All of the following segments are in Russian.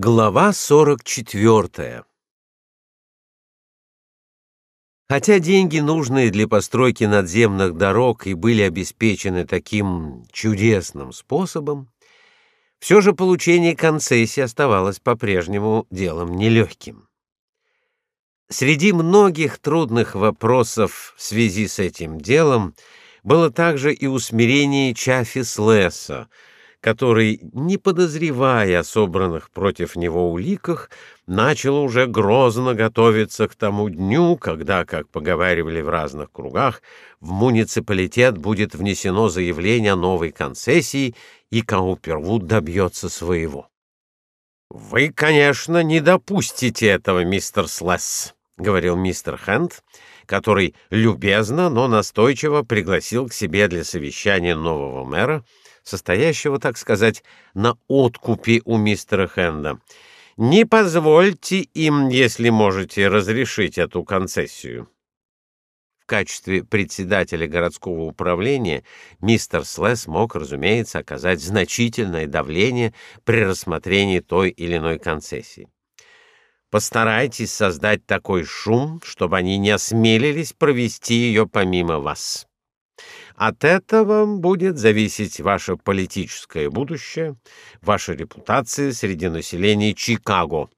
Глава 44. Хотя деньги, нужные для постройки надземных дорог, и были обеспечены таким чудесным способом, все же получение концессии оставалось по-прежнему делом нелегким. Среди многих трудных вопросов в связи с этим делом было также и усмирение Чафис Лесса, который, не подозревая о собранных против него уликах, начал уже грозно готовиться к тому дню, когда, как поговаривали в разных кругах, в муниципалитет будет внесено заявление о новой концессии, и Каупервуд добьется своего. «Вы, конечно, не допустите этого, мистер Слесс», — говорил мистер Хэнд, который любезно, но настойчиво пригласил к себе для совещания нового мэра, состоящего, так сказать, на откупе у мистера Хенда. Не позвольте им, если можете, разрешить эту концессию. В качестве председателя городского управления мистер Слесс мог, разумеется, оказать значительное давление при рассмотрении той или иной концессии. Постарайтесь создать такой шум, чтобы они не осмелились провести ее помимо вас. От этого будет зависеть ваше политическое будущее, ваша репутация среди населения Чикаго.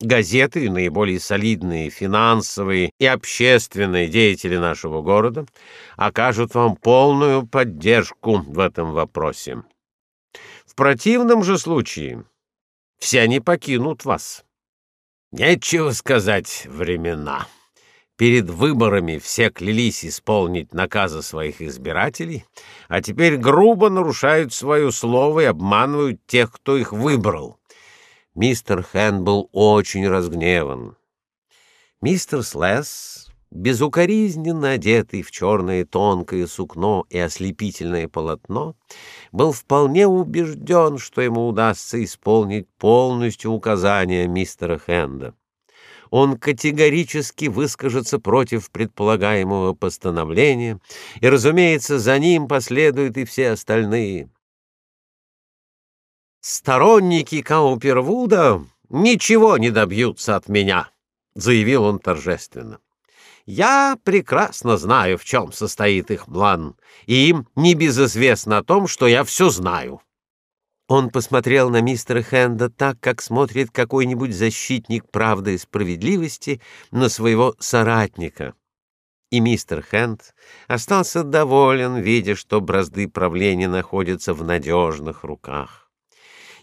Газеты и наиболее солидные финансовые и общественные деятели нашего города окажут вам полную поддержку в этом вопросе. В противном же случае все они покинут вас. Нечего сказать времена. Перед выборами все клялись исполнить наказы своих избирателей, а теперь грубо нарушают свое слово и обманывают тех, кто их выбрал. Мистер Хэн был очень разгневан. Мистер Слесс, безукоризненно одетый в черное тонкое сукно и ослепительное полотно, был вполне убежден, что ему удастся исполнить полностью указания мистера Хэнда он категорически выскажется против предполагаемого постановления, и, разумеется, за ним последуют и все остальные. Сторонники Каупервуда ничего не добьются от меня, заявил он торжественно. Я прекрасно знаю, в чем состоит их план, и им не безизвестно о том, что я все знаю. Он посмотрел на мистера Хенда так, как смотрит какой-нибудь защитник правды и справедливости на своего соратника. И мистер Хенд остался доволен, видя, что бразды правления находятся в надежных руках.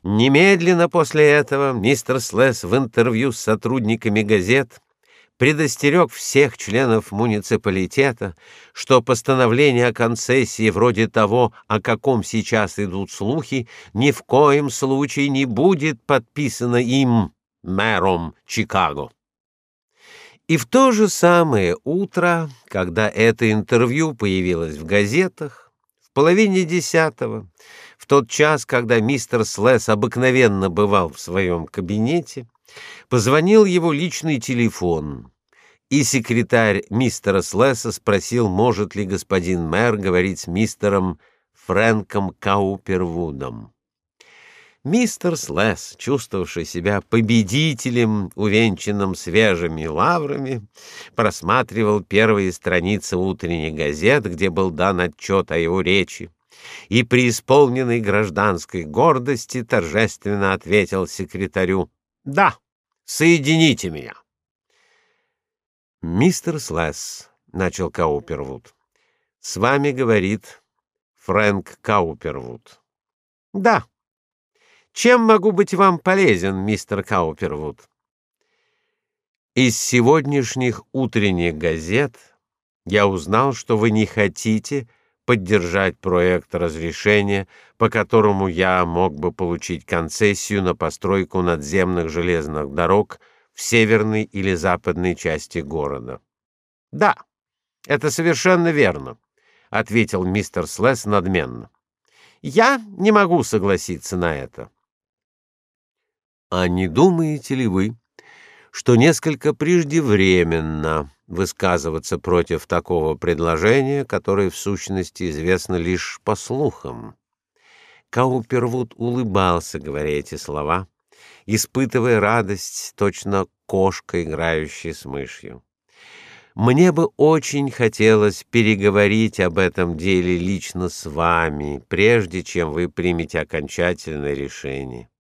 Немедленно после этого мистер Слесс в интервью с сотрудниками газет предостерег всех членов муниципалитета, что постановление о концессии вроде того, о каком сейчас идут слухи, ни в коем случае не будет подписано им, мэром Чикаго. И в то же самое утро, когда это интервью появилось в газетах, в половине десятого, в тот час, когда мистер Слесс обыкновенно бывал в своем кабинете, Позвонил его личный телефон, и секретарь мистера Слесса спросил, может ли господин мэр говорить с мистером Фрэнком Каупервудом. Мистер Слесс, чувствовавший себя победителем, увенчанным свежими лаврами, просматривал первые страницы утренних газет, где был дан отчет о его речи, и при исполненной гражданской гордости торжественно ответил секретарю «Да, соедините меня». Мистер Слэс, начал Каупервуд. С вами говорит Фрэнк Каупервуд. Да. Чем могу быть вам полезен, мистер Каупервуд? Из сегодняшних утренних газет я узнал, что вы не хотите поддержать проект разрешения, по которому я мог бы получить концессию на постройку надземных железных дорог в северной или западной части города. Да, это совершенно верно, ответил мистер Слесс надменно. Я не могу согласиться на это. А не думаете ли вы, что несколько преждевременно высказываться против такого предложения, которое в сущности известно лишь по слухам? Каупервуд улыбался, говоря эти слова, испытывая радость, точно кошка, играющая с мышью. Мне бы очень хотелось переговорить об этом деле лично с вами, прежде чем вы примете окончательное решение.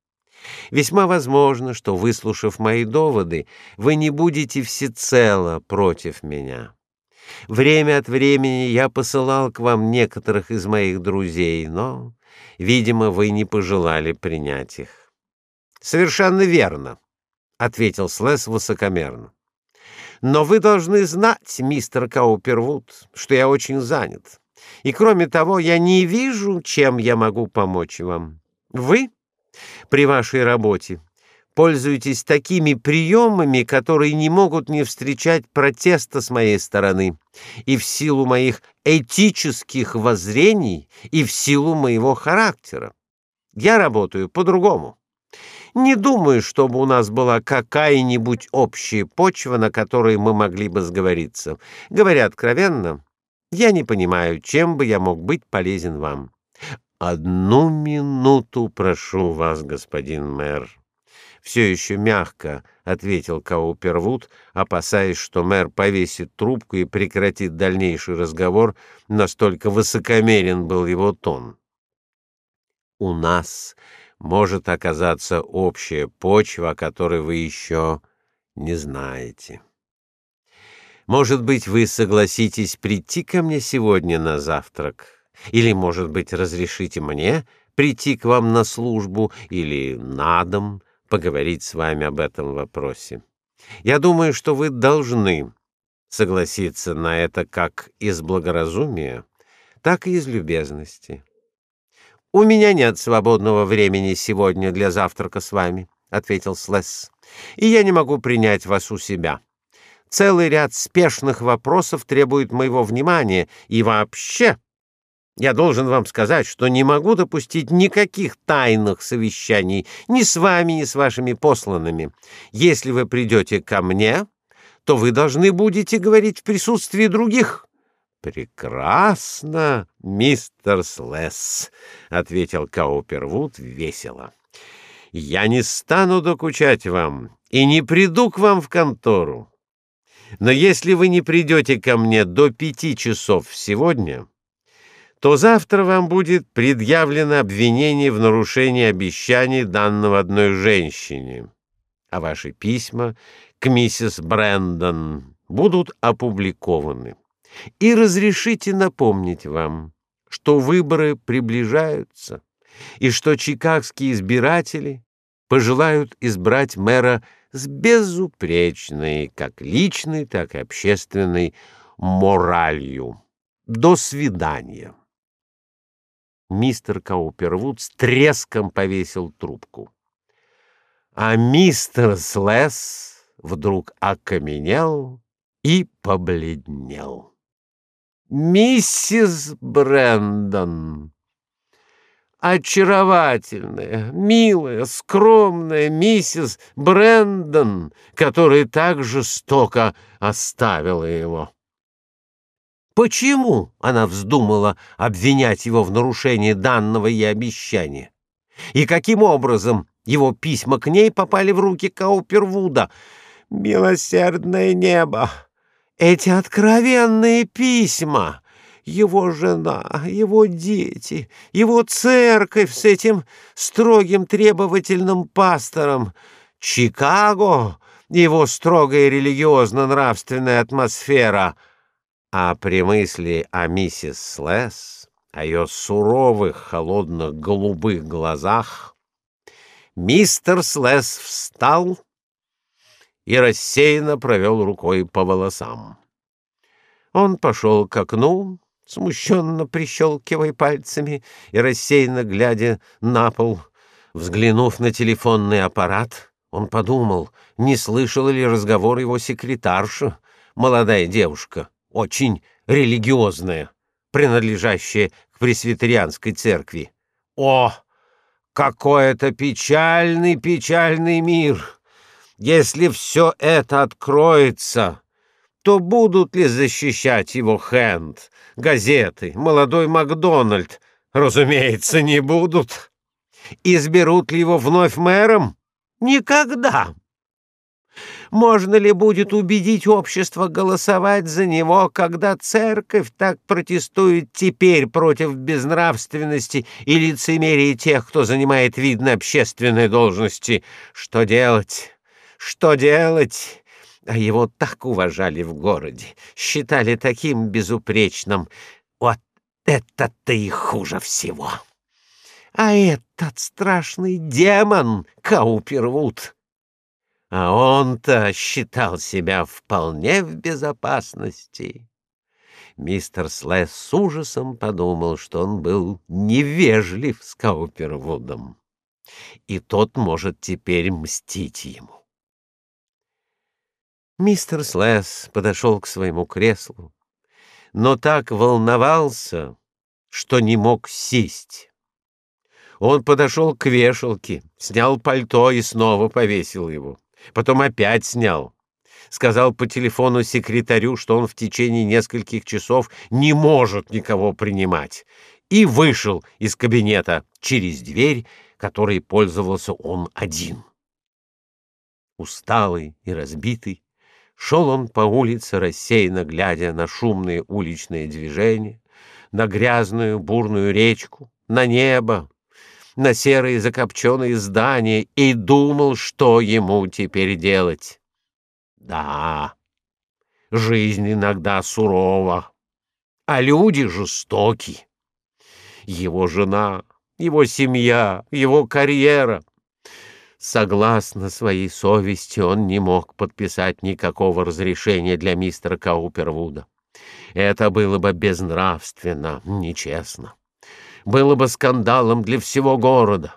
Весьма возможно, что выслушав мои доводы, вы не будете всецело против меня. Время от времени я посылал к вам некоторых из моих друзей, но, видимо, вы не пожелали принять их. Совершенно верно, ответил Слэс высокомерно. Но вы должны знать, мистер Каупервуд, что я очень занят. И кроме того, я не вижу, чем я могу помочь вам. Вы при вашей работе пользуетесь такими приемами, которые не могут не встречать протеста с моей стороны, и в силу моих этических воззрений, и в силу моего характера. Я работаю по-другому. Не думаю, чтобы у нас была какая-нибудь общая почва, на которой мы могли бы сговориться. Говоря откровенно, я не понимаю, чем бы я мог быть полезен вам. Одну минуту прошу вас, господин мэр. Все еще мягко ответил Каупервуд, опасаясь, что мэр повесит трубку и прекратит дальнейший разговор, настолько высокомерен был его тон. У нас может оказаться общая почва, о которой вы еще не знаете. Может быть, вы согласитесь прийти ко мне сегодня на завтрак? Или, может быть, разрешите мне прийти к вам на службу или на дом поговорить с вами об этом вопросе. Я думаю, что вы должны согласиться на это как из благоразумия, так и из любезности. У меня нет свободного времени сегодня для завтрака с вами, ответил Слесс. И я не могу принять вас у себя. Целый ряд спешных вопросов требует моего внимания, и вообще я должен вам сказать, что не могу допустить никаких тайных совещаний ни с вами, ни с вашими посланными. Если вы придете ко мне, то вы должны будете говорить в присутствии других. Прекрасно, мистер Слесс, ответил Каупервуд весело. Я не стану докучать вам и не приду к вам в контору. Но если вы не придете ко мне до пяти часов сегодня, то завтра вам будет предъявлено обвинение в нарушении обещаний данного одной женщине, а ваши письма к миссис Брэндон будут опубликованы. И разрешите напомнить вам, что выборы приближаются, и что чикагские избиратели пожелают избрать мэра с безупречной, как личной, так и общественной моралью. До свидания мистер Каупервуд с треском повесил трубку. А мистер Слэс вдруг окаменел и побледнел. Миссис Брэндон, очаровательная, милая, скромная миссис Брэндон, которая так жестоко оставила его. Почему она вздумала обвинять его в нарушении данного ей обещания? И каким образом его письма к ней попали в руки Каупервуда? Милосердное небо! Эти откровенные письма! Его жена, его дети, его церковь с этим строгим требовательным пастором, Чикаго, его строгая религиозно-нравственная атмосфера — а при мысли о миссис Слэс, о ее суровых, холодных, голубых глазах, мистер Слэс встал и рассеянно провел рукой по волосам. Он пошел к окну, смущенно прищелкивая пальцами и рассеянно глядя на пол. Взглянув на телефонный аппарат, он подумал, не слышала ли разговор его секретарша, молодая девушка, очень религиозная, принадлежащая к пресвитерианской церкви. О, какой это печальный, печальный мир! Если все это откроется, то будут ли защищать его Хэнд, газеты, молодой Макдональд? Разумеется, не будут. Изберут ли его вновь мэром? Никогда. Можно ли будет убедить общество голосовать за него, когда церковь так протестует теперь против безнравственности и лицемерия тех, кто занимает видные общественные должности? Что делать? Что делать? А его так уважали в городе, считали таким безупречным. Вот это-то и хуже всего. А этот страшный демон Каупервуд а он-то считал себя вполне в безопасности. Мистер Слэс с ужасом подумал, что он был невежлив с Каупервудом, и тот может теперь мстить ему. Мистер Слэс подошел к своему креслу, но так волновался, что не мог сесть. Он подошел к вешалке, снял пальто и снова повесил его. Потом опять снял. Сказал по телефону секретарю, что он в течение нескольких часов не может никого принимать, и вышел из кабинета через дверь, которой пользовался он один. Усталый и разбитый, шел он по улице, рассеянно глядя на шумные уличные движения, на грязную бурную речку, на небо, на серые закопченные здания и думал, что ему теперь делать. Да, жизнь иногда сурова, а люди жестоки. Его жена, его семья, его карьера. Согласно своей совести, он не мог подписать никакого разрешения для мистера Каупервуда. Это было бы безнравственно, нечестно было бы скандалом для всего города.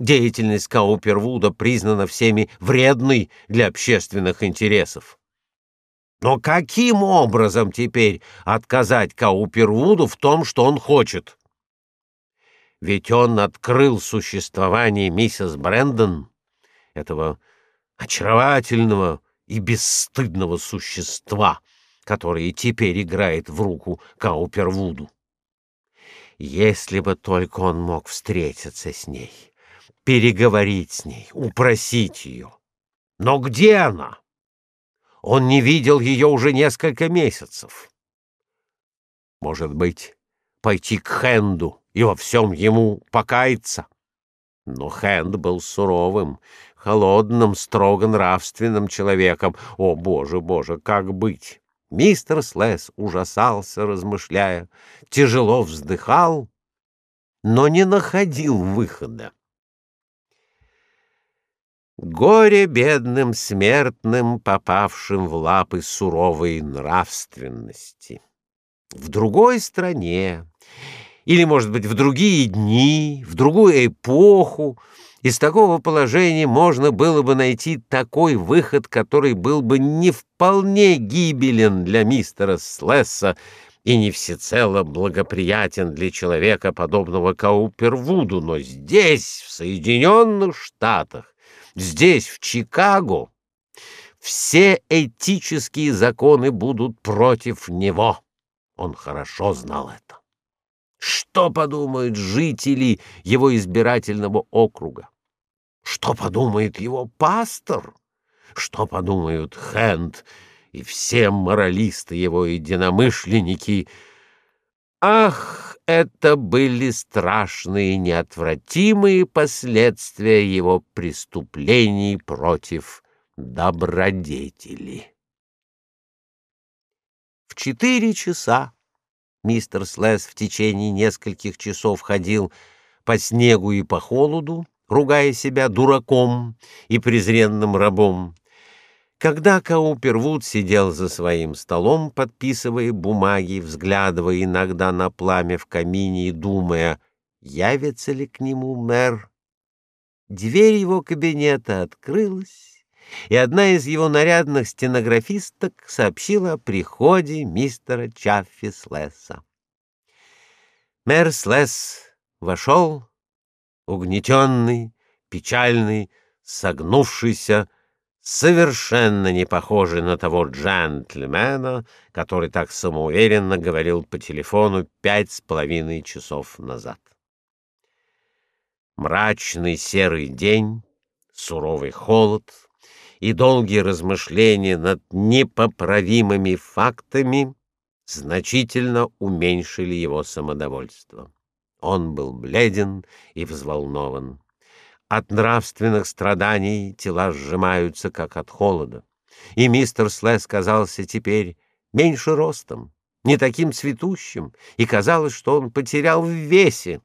Деятельность Каупервуда признана всеми вредной для общественных интересов. Но каким образом теперь отказать Каупервуду в том, что он хочет? Ведь он открыл существование миссис Брэндон, этого очаровательного и бесстыдного существа, которое теперь играет в руку Каупервуду. Если бы только он мог встретиться с ней, переговорить с ней, упросить ее. Но где она? Он не видел ее уже несколько месяцев. Может быть, пойти к Хенду и во всем ему покаяться? Но Хенд был суровым, холодным, строго нравственным человеком. О, боже, боже, как быть? Мистер Слэс ужасался, размышляя, тяжело вздыхал, но не находил выхода. Горе бедным смертным, попавшим в лапы суровой нравственности. В другой стране, или, может быть, в другие дни, в другую эпоху, из такого положения можно было бы найти такой выход, который был бы не вполне гибелен для мистера Слесса и не всецело благоприятен для человека, подобного Каупервуду, но здесь, в Соединенных Штатах, здесь, в Чикаго, все этические законы будут против него. Он хорошо знал это. Что подумают жители его избирательного округа? Что подумает его пастор? Что подумают Хэнд и все моралисты его единомышленники? Ах, это были страшные неотвратимые последствия его преступлений против добродетели. В четыре часа мистер Слэс в течение нескольких часов ходил по снегу и по холоду, ругая себя дураком и презренным рабом. Когда Каупервуд сидел за своим столом, подписывая бумаги, взглядывая иногда на пламя в камине и думая, явится ли к нему мэр, дверь его кабинета открылась, и одна из его нарядных стенографисток сообщила о приходе мистера Чаффи Слесса. Мэр Слесс вошел угнетенный, печальный, согнувшийся, совершенно не похожий на того джентльмена, который так самоуверенно говорил по телефону пять с половиной часов назад. Мрачный серый день суровый холод и долгие размышления над непоправимыми фактами значительно уменьшили его самодовольство. Он был бледен и взволнован. От нравственных страданий тела сжимаются, как от холода. И мистер Слэс казался теперь меньше ростом, не таким цветущим, и казалось, что он потерял в весе.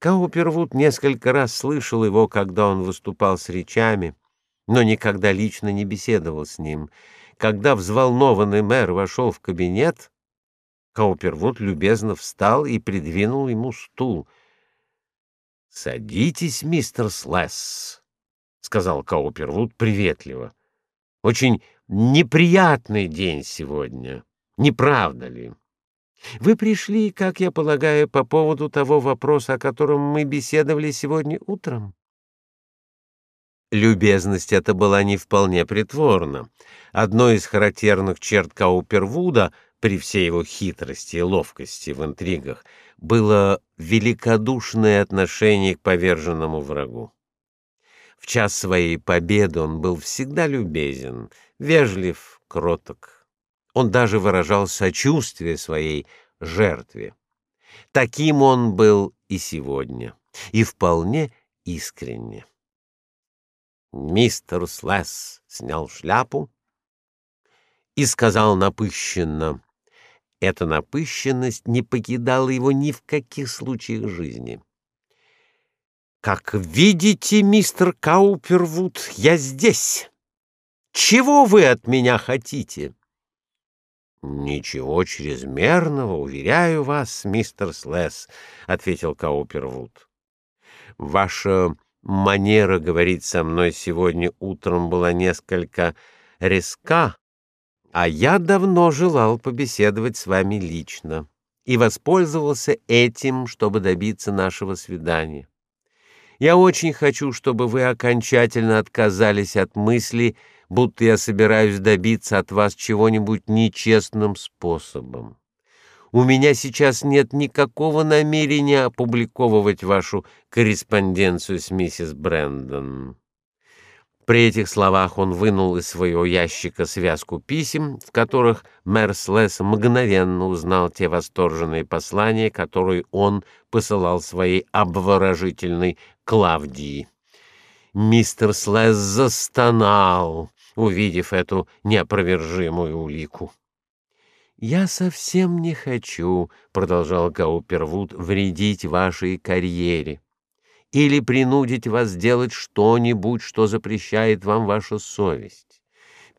Каупервуд несколько раз слышал его, когда он выступал с речами, но никогда лично не беседовал с ним. Когда взволнованный мэр вошел в кабинет, Каупервуд любезно встал и придвинул ему стул — Садитесь, мистер Слэс, сказал Каупервуд приветливо. Очень неприятный день сегодня, не правда ли? Вы пришли, как я полагаю, по поводу того вопроса, о котором мы беседовали сегодня утром. Любезность эта была не вполне притворна. Одной из характерных черт Каупервуда при всей его хитрости и ловкости в интригах было великодушное отношение к поверженному врагу. В час своей победы он был всегда любезен, вежлив, кроток. Он даже выражал сочувствие своей жертве. Таким он был и сегодня, и вполне искренне. Мистер Слэс снял шляпу и сказал напыщенно: эта напыщенность не покидала его ни в каких случаях жизни. Как видите, мистер Каупервуд, я здесь. Чего вы от меня хотите? Ничего чрезмерного, уверяю вас, мистер Слэс, ответил Каупервуд. Ваша манера говорить со мной сегодня утром была несколько резка, а я давно желал побеседовать с вами лично и воспользовался этим, чтобы добиться нашего свидания. Я очень хочу, чтобы вы окончательно отказались от мысли, будто я собираюсь добиться от вас чего-нибудь нечестным способом. У меня сейчас нет никакого намерения опубликовывать вашу корреспонденцию с миссис Брэндон. При этих словах он вынул из своего ящика связку писем, в которых Мерслес мгновенно узнал те восторженные послания, которые он посылал своей обворожительной Клавдии. Мистер Слэс застонал, увидев эту неопровержимую улику. Я совсем не хочу, продолжал Каупервуд, вредить вашей карьере или принудить вас сделать что-нибудь, что запрещает вам ваша совесть.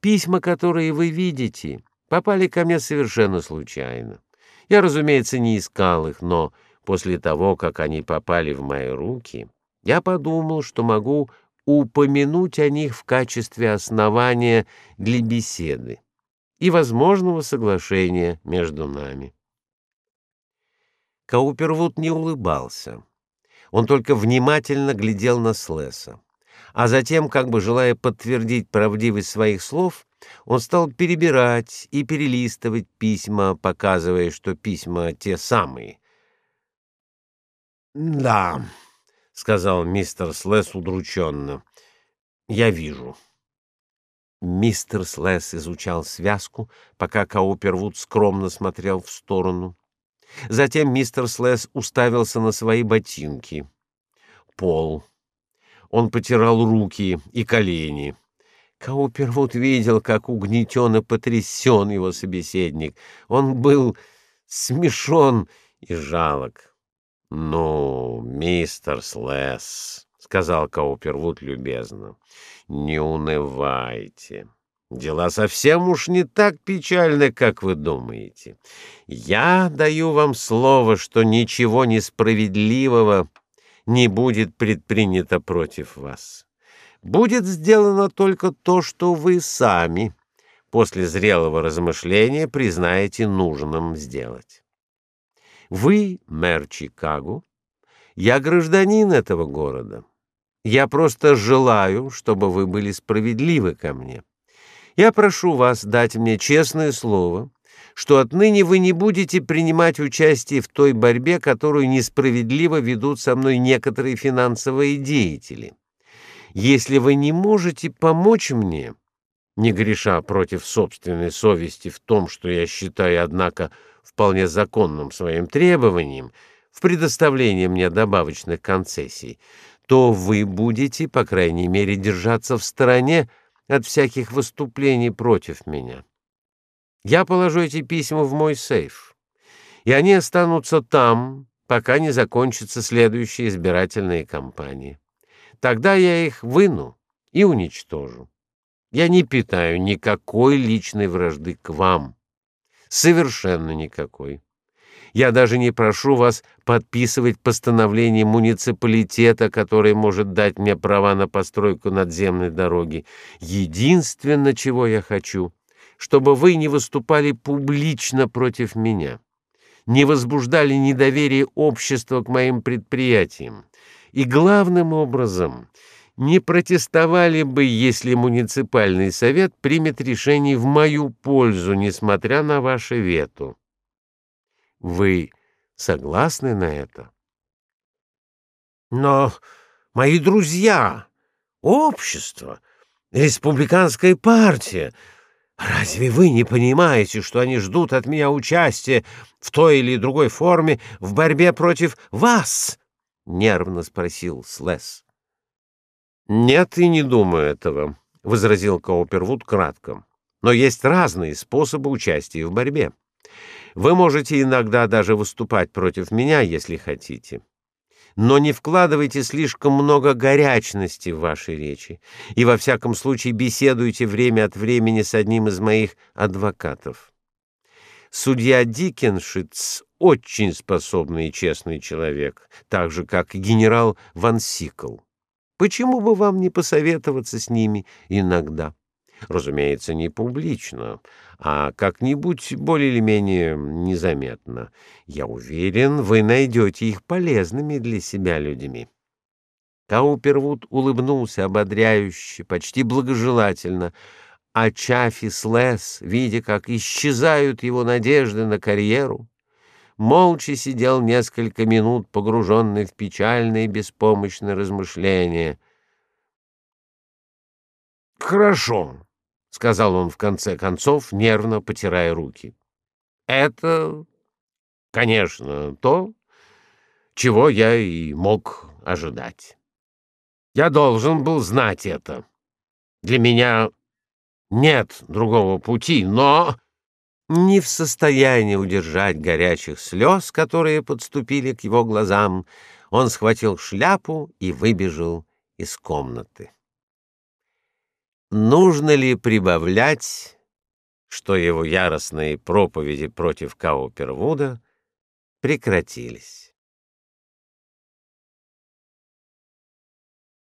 Письма, которые вы видите, попали ко мне совершенно случайно. Я, разумеется, не искал их, но после того, как они попали в мои руки, я подумал, что могу упомянуть о них в качестве основания для беседы и возможного соглашения между нами. Каупервуд не улыбался. Он только внимательно глядел на Слеса. А затем, как бы желая подтвердить правдивость своих слов, он стал перебирать и перелистывать письма, показывая, что письма те самые. "Да", сказал мистер Слес удрученно. "Я вижу". Мистер Слес изучал связку, пока Каупервуд скромно смотрел в сторону. Затем мистер Слэс уставился на свои ботинки. Пол. Он потирал руки и колени. Каупервуд видел, как угнетен и потрясен его собеседник. Он был смешон и жалок. "Ну, мистер Слэс", сказал Каупервуд любезно. "Не унывайте. Дела совсем уж не так печальны, как вы думаете. Я даю вам слово, что ничего несправедливого не будет предпринято против вас. Будет сделано только то, что вы сами после зрелого размышления признаете нужным сделать. Вы мэр Чикаго, я гражданин этого города. Я просто желаю, чтобы вы были справедливы ко мне. Я прошу вас дать мне честное слово, что отныне вы не будете принимать участие в той борьбе, которую несправедливо ведут со мной некоторые финансовые деятели. Если вы не можете помочь мне, не греша против собственной совести в том, что я считаю, однако, вполне законным своим требованием в предоставлении мне добавочных концессий, то вы будете, по крайней мере, держаться в стороне от всяких выступлений против меня. Я положу эти письма в мой сейф, и они останутся там, пока не закончатся следующие избирательные кампании. Тогда я их выну и уничтожу. Я не питаю никакой личной вражды к вам. Совершенно никакой. Я даже не прошу вас подписывать постановление муниципалитета, которое может дать мне права на постройку надземной дороги. Единственное, чего я хочу, чтобы вы не выступали публично против меня, не возбуждали недоверие общества к моим предприятиям и главным образом не протестовали бы, если муниципальный совет примет решение в мою пользу, несмотря на ваше вето. Вы согласны на это? Но мои друзья, общество, республиканская партия, разве вы не понимаете, что они ждут от меня участия в той или другой форме в борьбе против вас? нервно спросил Слесс. Нет, и не думаю этого, возразил Каупервуд кратко. Но есть разные способы участия в борьбе. Вы можете иногда даже выступать против меня, если хотите. Но не вкладывайте слишком много горячности в ваши речи, и во всяком случае беседуйте время от времени с одним из моих адвокатов. Судья Дикеншиц очень способный и честный человек, так же как и генерал Ван Сикл. Почему бы вам не посоветоваться с ними иногда? Разумеется, не публично, а как-нибудь более или менее незаметно. Я уверен, вы найдете их полезными для себя людьми. Каупервуд улыбнулся ободряюще, почти благожелательно, а Чаффи Слэс, видя, как исчезают его надежды на карьеру, молча сидел несколько минут, погруженный в печальные беспомощные размышления. Хорошо, сказал он в конце концов, нервно потирая руки. Это, конечно, то, чего я и мог ожидать. Я должен был знать это. Для меня нет другого пути, но не в состоянии удержать горячих слез, которые подступили к его глазам, он схватил шляпу и выбежал из комнаты. Нужно ли прибавлять, что его яростные проповеди против Каупервуда прекратились?